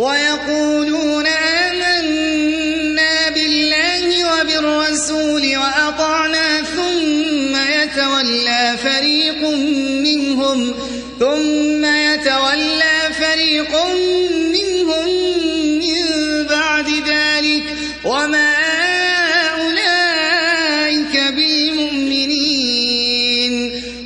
ويقولون آمنا بالله وبالرسول وأطعنا ثم يتولى فريق منهم ثم يتولى فريق منهم من بعد ذلك. وما